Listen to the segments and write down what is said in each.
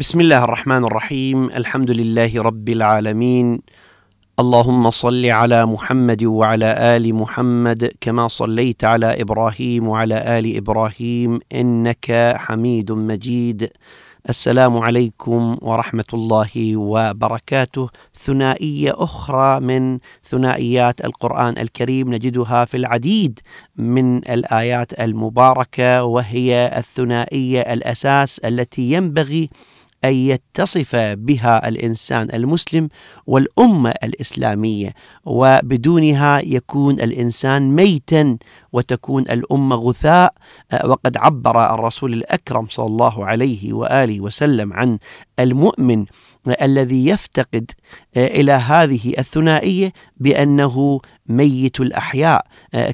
بسم الله الرحمن الرحيم الحمد لله رب العالمين اللهم صل على محمد وعلى ال محمد كما صليت على إبراهيم وعلى ال إبراهيم انك حميد مجيد السلام عليكم ورحمه الله وبركاته ثنائيه أخرى من ثنائيات القران الكريم نجدها في العديد من الايات المباركه وهي الثنائيه الاساس التي ينبغي أن يتصف بها الإنسان المسلم والأمة الإسلامية وبدونها يكون الإنسان ميتا وتكون الأمة غثاء. وقد عبر الرسول الأكرم صلى الله عليه وآله وسلم عن المؤمن. الذي يفتقد إلى هذه الثنائية بأنه ميت الأحياء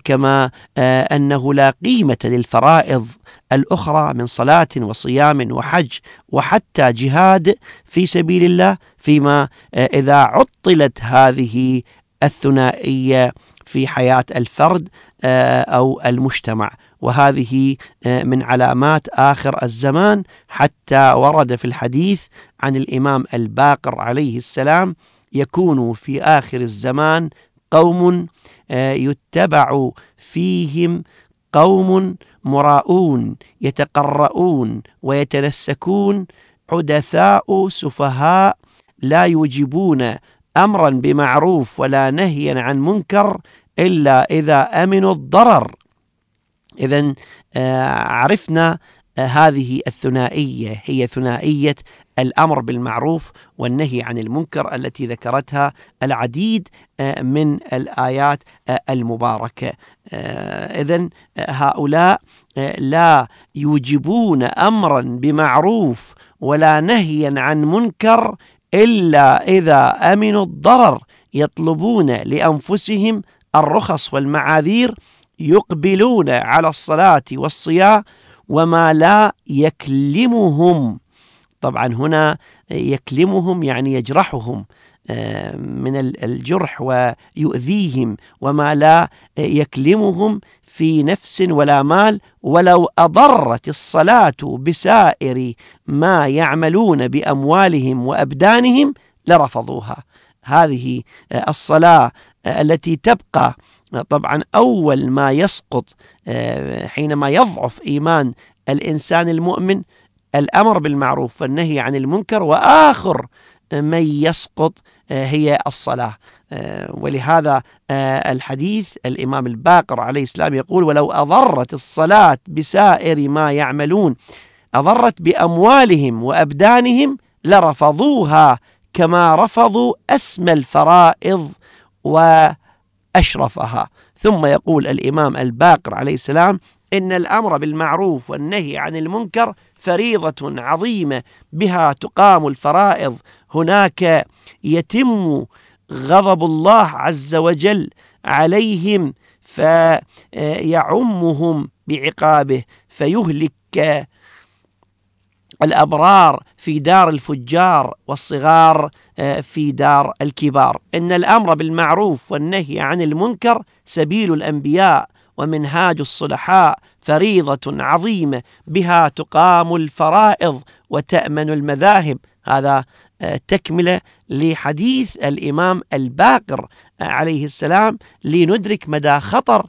كما أنه لا قيمة للفرائض الأخرى من صلاة وصيام وحج وحتى جهاد في سبيل الله فيما إذا عطلت هذه الثنائية في حياة الفرد أو المجتمع. وهذه من علامات آخر الزمان حتى ورد في الحديث عن الإمام الباقر عليه السلام يكون في آخر الزمان قوم يتبع فيهم قوم مراؤون يتقرؤون ويتنسكون حدثاء سفهاء لا يجيبون أمرا بمعروف ولا نهيا عن منكر إلا إذا أمنوا الضرر. اذا عرفنا هذه الثنائية هي ثنائية الأمر بالمعروف والنهي عن المنكر التي ذكرتها العديد من الآيات المباركة. اذا هؤلاء لا يوجبون أمرا بمعروف ولا نهيا عن منكر إلا إذا أمنوا الضرر يطلبون لأنفسهم الرخص والمعاذير يقبلون على الصلاة والصيام وما لا يكلمهم. طبعا هنا يكلمهم يعني يجرحهم من الجرح ويؤذيهم وما لا يكلمهم في نفس ولا مال ولو أضرت الصلاة بسائر ما يعملون بأموالهم وأبدانهم لرفضوها. هذه الصلاة التي تبقى طبعا أول ما يسقط حينما يضعف إيمان الإنسان المؤمن الأمر بالمعروف والنهي عن المنكر وآخر من يسقط هي الصلاة. ولهذا الحديث الإمام الباقر عليه السلام يقول ولو أضرت الصلاة بسائر ما يعملون أضرت بأموالهم وأبدانهم لرفضوها كما رفضوا أسمى الفرائض وأشرفها ثم يقول الإمام الباقر عليه السلام إن الأمر بالمعروف والنهي عن المنكر فريضة عظيمة بها تقام الفرائض. هناك يتم غضب الله عز وجل عليهم فيعمهم بعقابه فيهلك الأبرار في دار الفجار والصغار آه، في دار الكبار. إن الأمر بالمعروف والنهي عن المنكر سبيل الأنبياء ومنهاج الصلحاء فريضة عظيمة بها تقام الفرائض وتأمن المذاهب. هذا آه، تكملة لحديث الإمام الباقر آه، عليه السلام لندرك مدى خطر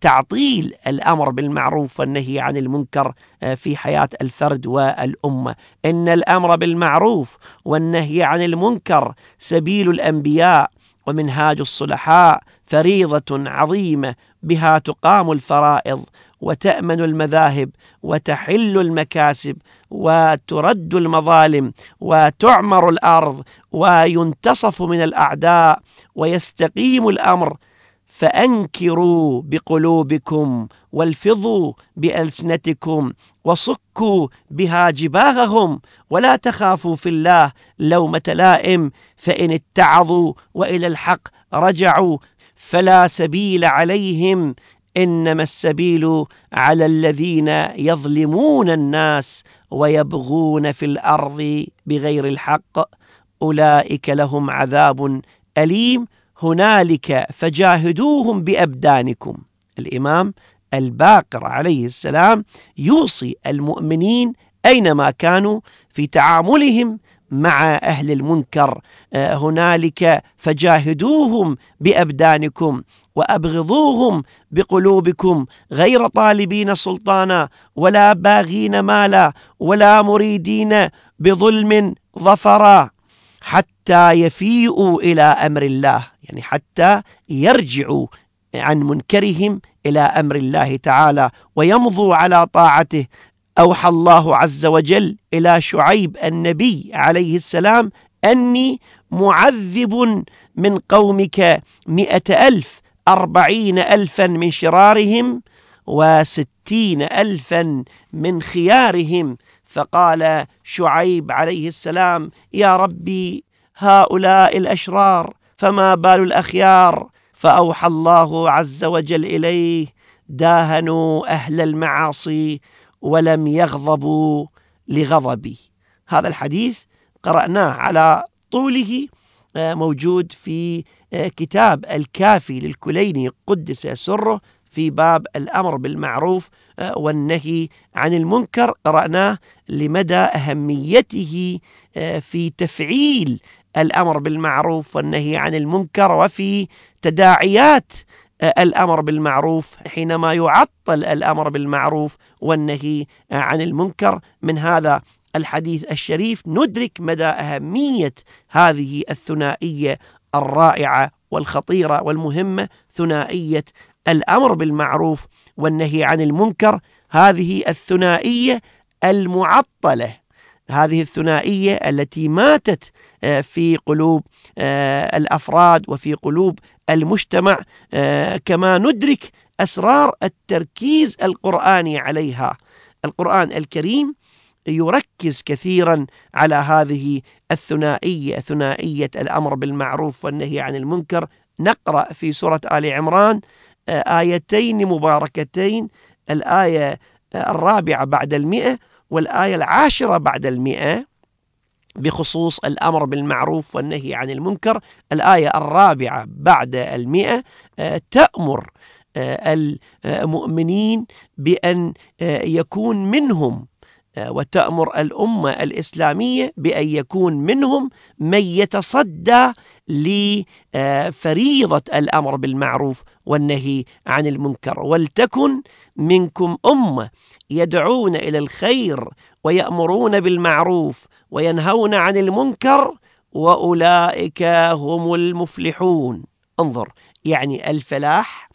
تعطيل الأمر بالمعروف والنهي عن المنكر في حياة الفرد والأمة. إن الأمر بالمعروف والنهي عن المنكر سبيل الأنبياء ومنهاج الصلحاء فريضة عظيمة بها تقام الفرائض وتأمن المذاهب وتحل المكاسب وترد المظالم وتعمر الأرض وينتصف من الأعداء ويستقيم الأمر فأنكروا بقلوبكم والفظوا بألسنتكم وصكوا بها جباههم ولا تخافوا في الله لومة لائم فإن اتعظوا وإلى الحق رجعوا فلا سبيل عليهم إنما السبيل على الذين يظلمون الناس ويبغون في الأرض بغير الحق. أولئك لهم عذاب أليم. هنالك فجاهدوهم بأبدانكم. الإمام الباقر عليه السلام يوصي المؤمنين أينما كانوا في تعاملهم مع أهل المنكر. آه، هنالك فجاهدوهم بأبدانكم وأبغضوهم بقلوبكم. غير طالبين سلطانا ولا باغين مالا ولا مريدين بظلم ظفرا حتى يفيئوا إلى أمر الله. يعني حتى يرجعوا عن منكرهم إلى أمر الله تعالى ويمضوا على طاعته. أوحى الله عز وجل إلى شعيب النبي عليه السلام أني معذب من قومك مئة ألف أربعين ألفا من شرارهم وستين ألفا من خيارهم. فقال شعيب عليه السلام يا ربي هؤلاء الأشرار فما بال الأخيار فأوحى الله عز وجل إليه داهنوا أهل المعاصي ولم يغضبوا لغضبي. هذا الحديث قرأناه على طوله آه، موجود في آه، كتاب الكافي للكليني قدس سره في باب الأمر بالمعروف آه، والنهي عن المنكر. قرأناه لمدى أهميته في تفعيل الأمر بالمعروف والنهي عن المنكر وفي تداعيات الأمر بالمعروف حينما يعطل الأمر بالمعروف والنهي عن المنكر. من هذا الحديث الشريف ندرك مدى أهمية هذه الثنائية الرائعة والخطيرة والمهمة ثنائية الأمر بالمعروف والنهي عن المنكر. هذه الثنائية المعطلة. هذه الثنائية التي ماتت آه، في قلوب آه، الأفراد وفي قلوب المجتمع آه، كما ندرك أسرار التركيز القرآني عليها. القرآن الكريم يركز كثيرا على هذه الثنائية ثنائية الأمر بالمعروف والنهي عن المنكر. نقرأ في سورة آل عمران آيتين مباركتين. الآية الرابعة بعد المئة. والآية العاشرة بعد المئة بخصوص الأمر بالمعروف والنهي عن المنكر الآية الرابعة بعد المئة آه، تأمر آه، المؤمنين بأن آه، يكون منهم وتأمر الأمة الإسلامية بأن يكون منهم من يتصدى لفريضة الأمر بالمعروف والنهي عن المنكر. ولتكن منكم أمة يدعون إلى الخير ويأمرون بالمعروف وينهون عن المنكر وأولئك هم المفلحون. انظر يعني الفلاح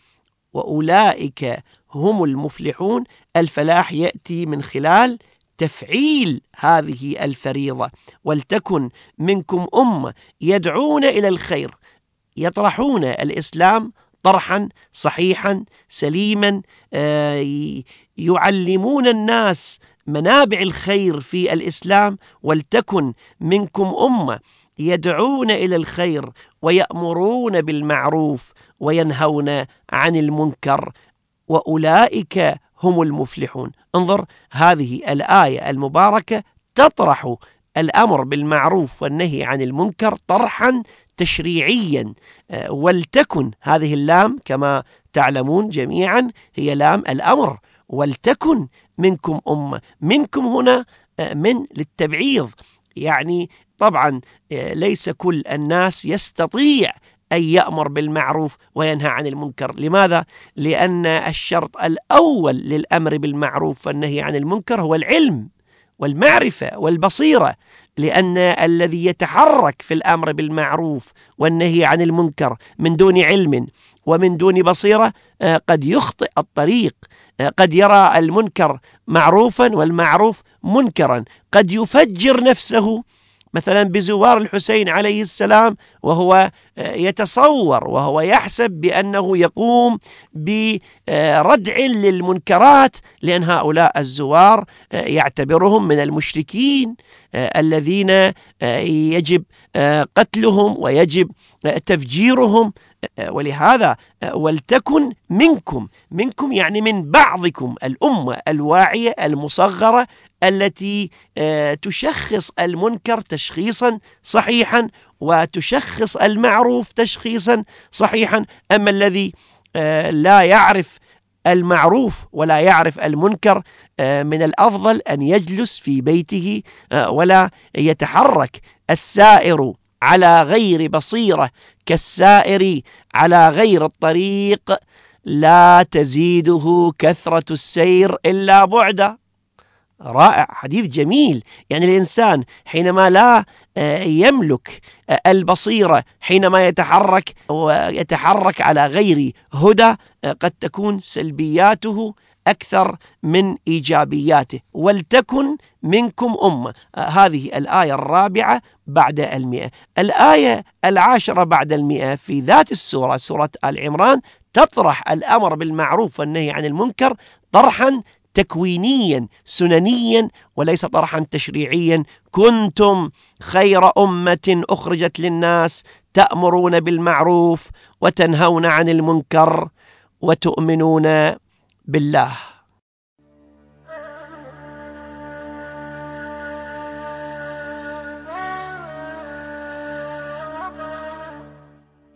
وأولئك هم المفلحون. الفلاح يأتي من خلال تفعيل هذه الفريضة ولتكن منكم أمة يدعون إلى الخير يطرحون الإسلام طرحا صحيحا سليما آه، يعلمون الناس منابع الخير في الإسلام ولتكن منكم أمة يدعون إلى الخير ويأمرون بالمعروف وينهون عن المنكر وأولئك هم المفلحون. انظر هذه الآية المباركة تطرح الأمر بالمعروف والنهي عن المنكر طرحا تشريعيا. آه، ولتكن هذه اللام كما تعلمون جميعا هي لام الأمر. ولتكن منكم أمة. منكم هنا آه، من للتبعيض. يعني طبعا آه، ليس كل الناس يستطيع أن يأمر بالمعروف وينهى عن المنكر. لماذا؟ لأن الشرط الأول للأمر بالمعروف والنهي عن المنكر هو العلم والمعرفة والبصيرة. لأن الذي يتحرك في الأمر بالمعروف والنهي عن المنكر من دون علم ومن دون بصيرة آه، قد يخطئ الطريق آه، قد يرى المنكر معروفا والمعروف منكرا. قد يفجر نفسه. مثلا بزوار الحسين عليه السلام وهو يتصور وهو يحسب بأنه يقوم بردع للمنكرات لأن هؤلاء الزوار آه، يعتبرهم من المشركين آه، الذين يجب قتلهم ويجب تفجيرهم. ولهذا ولتكن منكم منكم يعني من بعضكم الأمة الواعية المصغرة التي تشخص المنكر تشخيصا صحيحا وتشخص المعروف تشخيصا صحيحا. أما الذي لا يعرف المعروف ولا يعرف المنكر من الأفضل أن يجلس في بيته ولا يتحرك. السائر على غير بصيرة كالسائر على غير الطريق لا تزيده كثرة السير إلا بعدا. رائع حديث جميل. يعني الإنسان حينما لا آه، يملك آه، البصيرة حينما يتحرك ويتحرك على غير هدى آه، قد تكون سلبياته أكثر من إيجابياته. ولتكن منكم أمة. هذه الآية الرابعة بعد المئة. الآية العاشرة بعد المئة في ذات السورة سورة آل عمران تطرح الأمر بالمعروف والنهي عن المنكر طرحا تكوينيا سننيا وليس طرحا تشريعيا. كنتم خير أمة أخرجت للناس تأمرون بالمعروف وتنهون عن المنكر وتؤمنون بالله.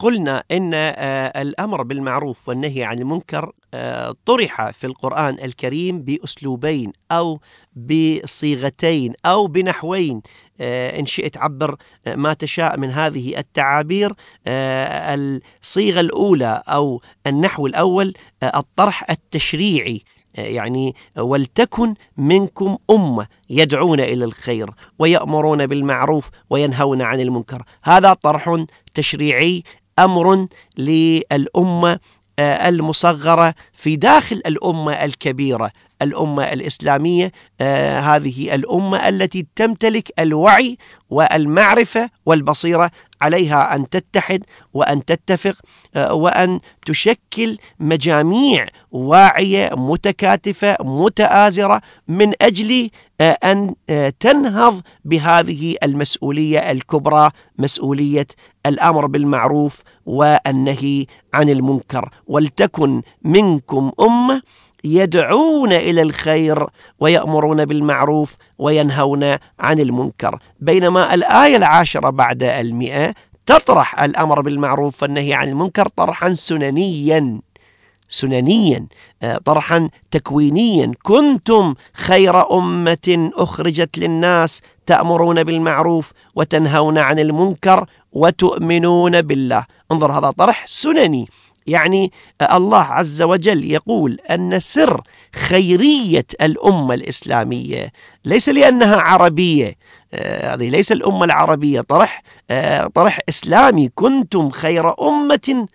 قلنا إن آه، الأمر بالمعروف والنهي عن المنكر آه، طرح في القرآن الكريم بأسلوبين أو بصيغتين أو بنحوين. آه، إن شئت عبر ما تشاء من هذه التعابير الصيغة الأولى أو النحو الأول الطرح التشريعي يعني ولتكن منكم أمة يدعون إلى الخير ويأمرون بالمعروف وينهون عن المنكر. هذا طرح تشريعي أمر للأمة آه، المصغرة في داخل الأمة الكبيرة. الأمة الإسلامية آه هذه الأمة التي تمتلك الوعي والمعرفة والبصيرة عليها أن تتحد وأن تتفق آه وأن تشكل مجاميع واعية متكاتفة متآزرة من أجل آه أن تنهض بهذه المسؤولية الكبرى مسؤولية الأمر بالمعروف والنهي عن المنكر. ولتكن منكم أمة يدعون إلى الخير ويأمرون بالمعروف وينهون عن المنكر. بينما الآية العاشرة بعد المئة تطرح الأمر بالمعروف والنهي عن المنكر طرحا سننيا. سننيا آه، طرحا تكوينيا. كنتم خير أمة أخرجت للناس تأمرون بالمعروف وتنهون عن المنكر وتؤمنون بالله. انظر هذا طرح سنني. يعني الله عز وجل يقول أن سر خيرية الأمة الإسلامية ليس لأنها عربية آه، هذه ليس الأمة العربية طرح آه، طرح إسلامي كنتم خير أمة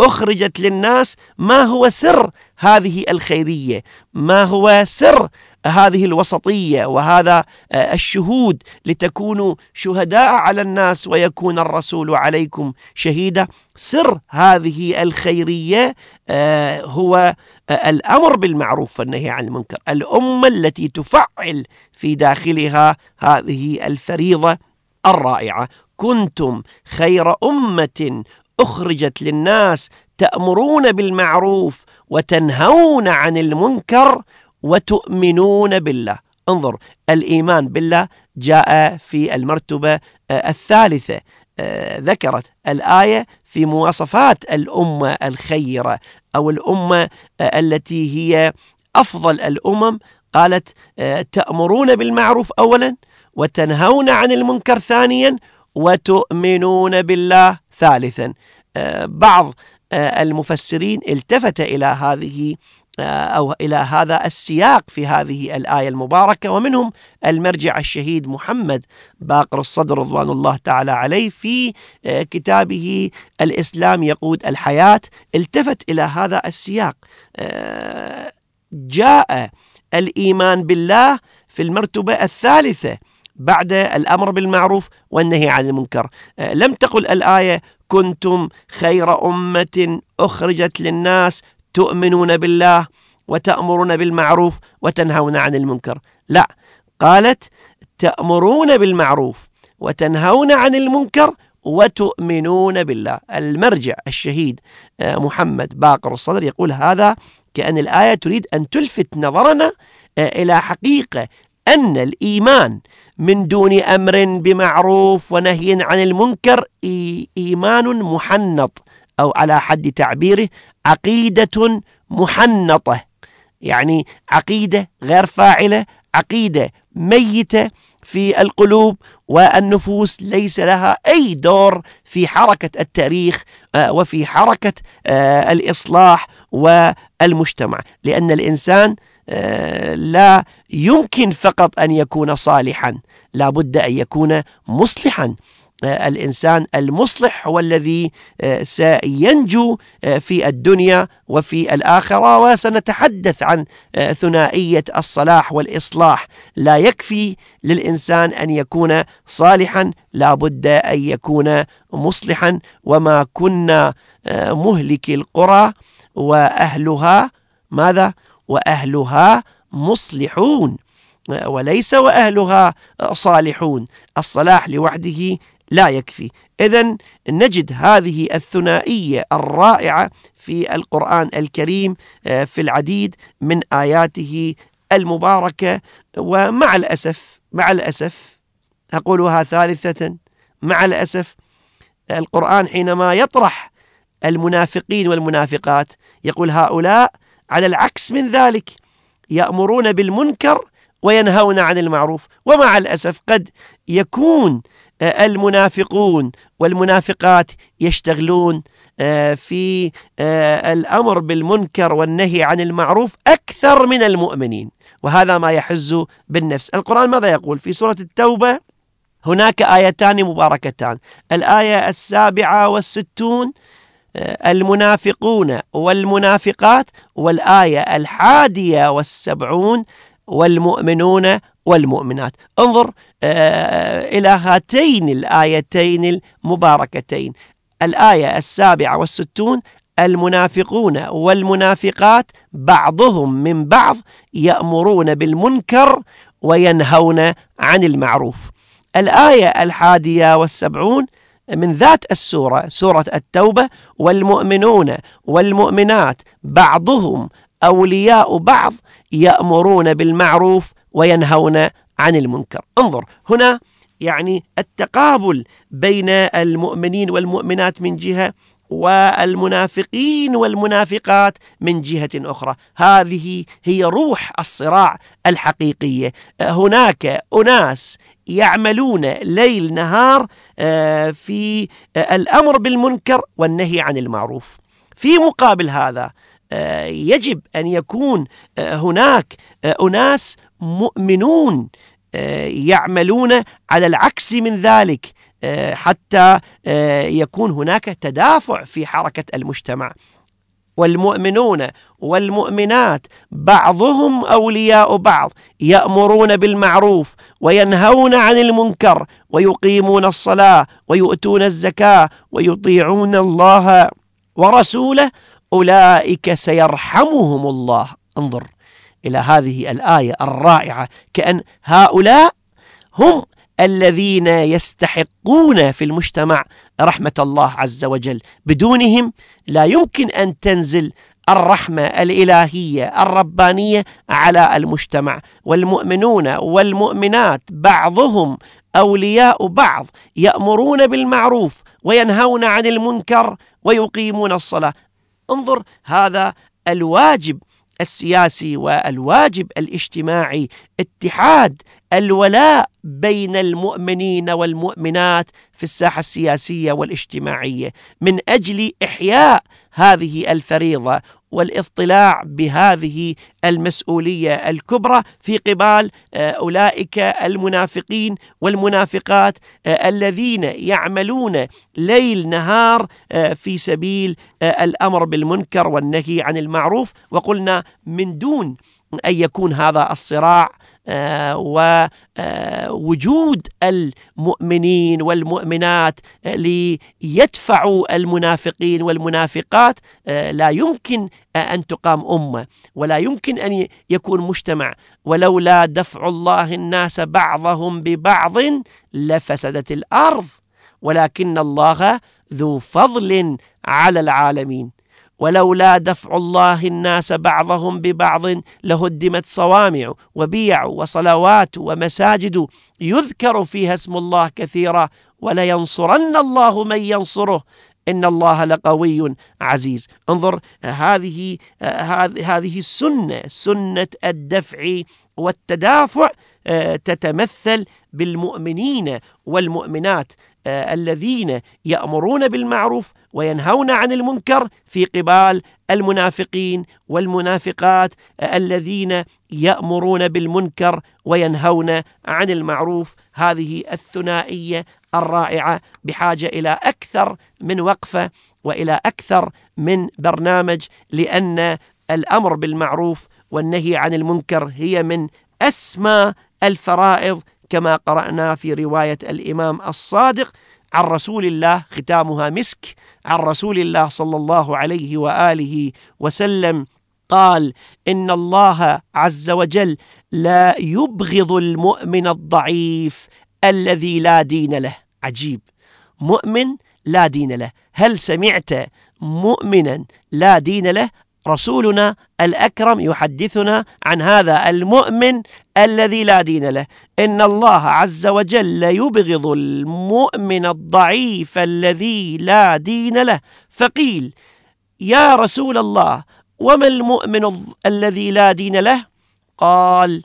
أخرجت للناس ما هو سر هذه الخيرية. ما هو سر هذه الوسطية وهذا آه، الشهود لتكونوا شهداء على الناس ويكون الرسول عليكم شهيدا؟ سر هذه الخيرية آه، هو آه، الأمر بالمعروف والنهي عن المنكر. الأمة التي تفعل في داخلها هذه الفريضة الرائعة. كنتم خير أمة أخرجت للناس تأمرون بالمعروف وتنهون عن المنكر وتؤمنون بالله. انظر الإيمان بالله جاء في المرتبة آه، الثالثة آه، ذكرت الآية في مواصفات الأمة الخيرة أو الأمة آه، التي هي أفضل الأمم. قالت تأمرون بالمعروف أولا وتنهون عن المنكر ثانيا وتؤمنون بالله ثالثا. بعض المفسرين التفت إلى هذه أو إلى هذا السياق في هذه الآية المباركة ومنهم المرجع الشهيد محمد باقر الصدر رضوان الله تعالى عليه في آه، كتابه الإسلام يقود الحياة التفت إلى هذا السياق. آه، جاء الإيمان بالله في المرتبة الثالثة بعد الأمر بالمعروف والنهي عن المنكر. آه، لم تقل الآية كنتم خير أمة أخرجت للناس تؤمنون بالله وتأمرون بالمعروف وتنهون عن المنكر. لا قالت تأمرون بالمعروف وتنهون عن المنكر وتؤمنون بالله. المرجع الشهيد آه، محمد باقر الصدر يقول هذا كأن الآية تريد أن تلفت نظرنا آه، إلى حقيقة أن الإيمان من دون أمر بمعروف ونهي عن المنكر إيمان محنط أو على حد تعبيره عقيدة محنطة. يعني عقيدة غير فاعلة عقيدة ميتة في القلوب والنفوس ليس لها أي دور في حركة التاريخ آه، وفي حركة آه، الإصلاح والمجتمع. لأن الإنسان آه، لا يمكن فقط أن يكون صالحا. لا بد أن يكون مصلحا. آه، الإنسان المصلح هو الذي آه، سينجو آه، في الدنيا وفي الآخرة وسنتحدث عن ثنائية الصلاح والإصلاح. لا يكفي للإنسان أن يكون صالحا لا بد أن يكون مصلحا. وما كنا مهلك القرى وأهلها ماذا؟ وأهلها مصلحون وليس وأهلها صالحون. الصلاح لوحده لا يكفي. إذا نجد هذه الثنائية الرائعة في القرآن الكريم في العديد من آياته المباركة. ومع الأسف مع الأسف أقولها ثالثة مع الأسف القرآن حينما يطرح المنافقين والمنافقات يقول هؤلاء على العكس من ذلك. يأمرون بالمنكر وينهون عن المعروف. ومع الأسف قد يكون آه، المنافقون والمنافقات يشتغلون آه، في آه، الأمر بالمنكر والنهي عن المعروف أكثر من المؤمنين. وهذا ما يحز بالنفس. القرآن ماذا يقول؟ في سورة التوبة هناك آيتان مباركتان. الآية السابعة والستون المنافقون والمنافقات والآية الحادية والسبعون والمؤمنون والمؤمنات. انظر آه، إلى هاتين الآيتين المباركتين. الآية السابعة والستون المنافقون والمنافقات بعضهم من بعض يأمرون بالمنكر وينهون عن المعروف. الآية الحادية والسبعون من ذات السورة سورة التوبة والمؤمنون والمؤمنات بعضهم أولياء بعض يأمرون بالمعروف وينهون عن المنكر. انظر هنا يعني التقابل بين المؤمنين والمؤمنات من جهة والمنافقين والمنافقات من جهة أخرى. هذه هي روح الصراع الحقيقية هناك أناس يعملون ليل نهار آه، في الأمر بالمنكر والنهي عن المعروف. في مقابل هذا آه، يجب أن يكون آه، هناك آه، أناس مؤمنون يعملون على العكس من ذلك. حتى يكون هناك تدافع في حركة المجتمع. والمؤمنون والمؤمنات بعضهم أولياء بعض يأمرون بالمعروف وينهون عن المنكر ويقيمون الصلاة ويؤتون الزكاة ويطيعون الله ورسوله. أولئك سيرحمهم الله. انظر إلى هذه الآية الرائعة كأن هؤلاء هم الذين يستحقون في المجتمع رحمة الله عز وجل. بدونهم لا يمكن أن تنزل الرحمة الإلهية الربانية على المجتمع. والمؤمنون والمؤمنات بعضهم أولياء بعض يأمرون بالمعروف وينهون عن المنكر ويقيمون الصلاة. انظر هذا الواجب السياسي والواجب الاجتماعي اتحاد الولاء بين المؤمنين والمؤمنات في الساحة السياسية والاجتماعية. من أجل إحياء هذه الفريضة والاطلاع بهذه المسؤولية الكبرى في قبال آه، أولئك المنافقين والمنافقات آه، الذين يعملون ليل نهار آه، في سبيل الأمر بالمنكر والنهي عن المعروف. وقلنا من دون أن يكون هذا الصراع ووجود المؤمنين والمؤمنات ليدفعوا المنافقين والمنافقات آه، لا يمكن أن تقام أمة ولا يمكن أن يكون مجتمع. ولولا دفع الله الناس بعضهم ببعض لفسدت الأرض. ولكن الله ذو فضل على العالمين. ولولا دفع الله الناس بعضهم ببعض لهدمت صوامع وبيع وصلوات ومساجد يذكر فيها اسم الله كثيرا ولينصرن الله من ينصره. إن الله لقوي عزيز. انظر هذه هذه السنة سنة الدفع والتدافع آه، تتمثل بالمؤمنين والمؤمنات. الذين يأمرون بالمعروف وينهون عن المنكر في قبال المنافقين والمنافقات الذين يأمرون بالمنكر وينهون عن المعروف. هذه الثنائية الرائعة بحاجة إلى أكثر من وقفة وإلى أكثر من برنامج لأن الأمر بالمعروف والنهي عن المنكر هي من أسمى الفرائض كما قرأنا في رواية الإمام الصادق عن رسول الله ختامها مسك عن رسول الله صلى الله عليه وآله وسلم قال إن الله عز وجل لا يبغض المؤمن الضعيف الذي لا دين له. عجيب. مؤمن لا دين له. هل سمعت مؤمنا لا دين له رسولنا الأكرم يحدثنا عن هذا المؤمن الذي لا دين له. إن الله عز وجل يبغض المؤمن الضعيف الذي لا دين له. فقيل يا رسول الله وما المؤمن الذي لا دين له؟ قال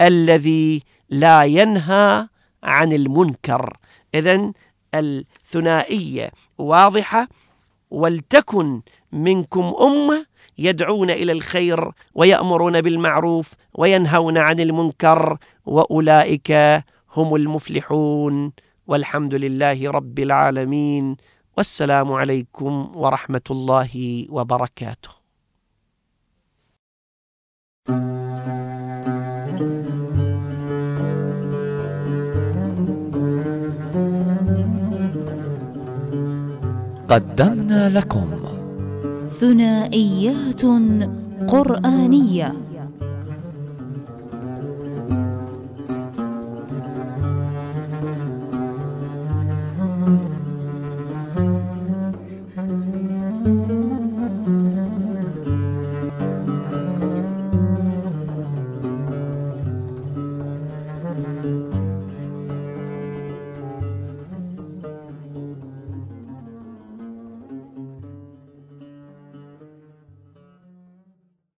الذي لا ينهى عن المنكر. إذا الثنائية واضحة. ولتكن منكم أمة يدعون إلى الخير ويأمرون بالمعروف وينهون عن المنكر وأولئك هم المفلحون والحمد لله رب العالمين والسلام عليكم ورحمة الله وبركاته. قدمنا لكم ثنائيات قرآنية.